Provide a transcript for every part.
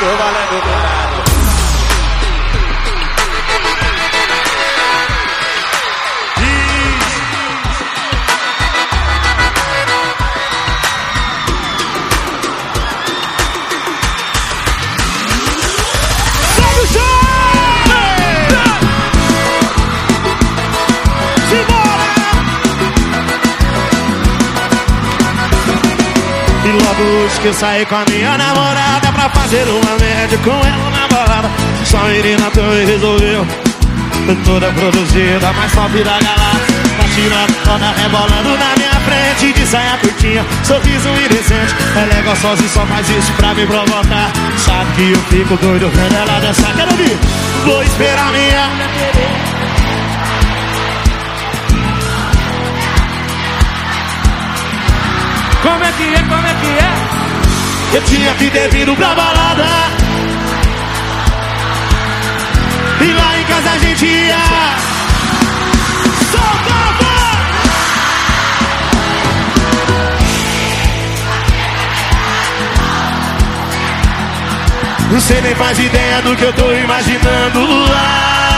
tô valendo E logo que eu saí com a minha namorada Pra fazer uma média com ela na balada. Só a menina também resolveu Toda produzida, mais top da galáxia Tá tirando toda rebolando na minha frente De saia curtinha, sorriso indecente Ela é gostosa e só faz isso pra me provocar. Sabe que eu fico doido vendo ela dançar. Quero ouvir, vou esperar minha Como é que é, como é que é? Eu tinha que ter vindo pra balada. E lá em casa a gente ia. Soltava Você nem faz ideia do que eu tô imaginando Ai,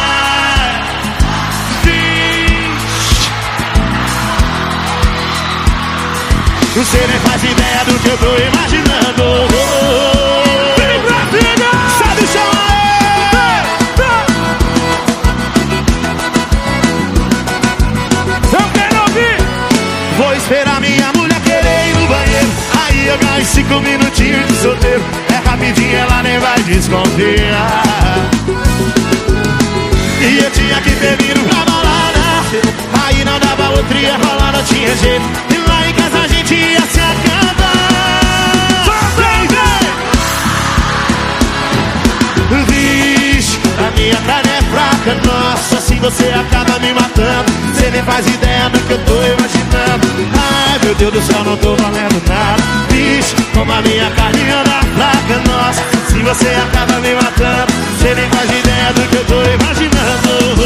Você nem faz ideia do que eu tô imaginando. Vem pra vida! Sabe chamar Eu quero ouvir! Vou esperar minha mulher querer ir no banheiro. Aí eu ganho cinco minutinhos de solteiro. É rapidinho, ela nem vai desconfiar. E eu tinha que ter vindo pra balada. Aí não dava outra, ia rolar, não tinha jeito. E lá em casa a gente ia se acabar Vixe, a minha carne é fraca. Nossa, assim você acaba me matando Você nem faz ideia do que eu tô imaginando. Ai, meu Deus do céu, não tô valendo nada. Vixe, como a minha carne anda fraca. Nossa, se você acaba me matando Você nem faz ideia do que eu tô imaginando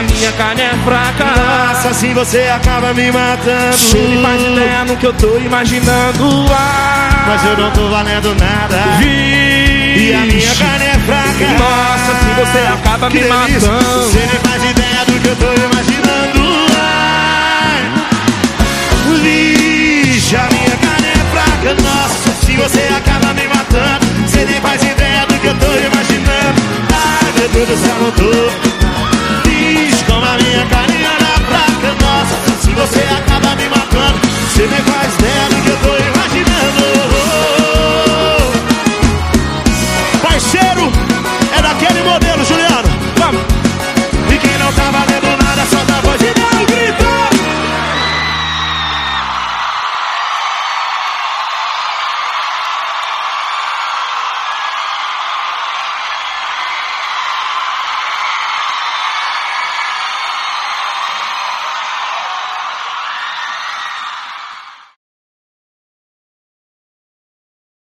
A minha carne é fraca. Nossa, assim você acaba me matando. Você nem faz ideia no que eu tô imaginando. Ah, Mas eu não tô valendo nada. E a minha vixe. carne é fraca. Nossa, assim você acaba Que me delícia. matando. Você nem faz ideia do que eu tô imaginando. Matando. Você nem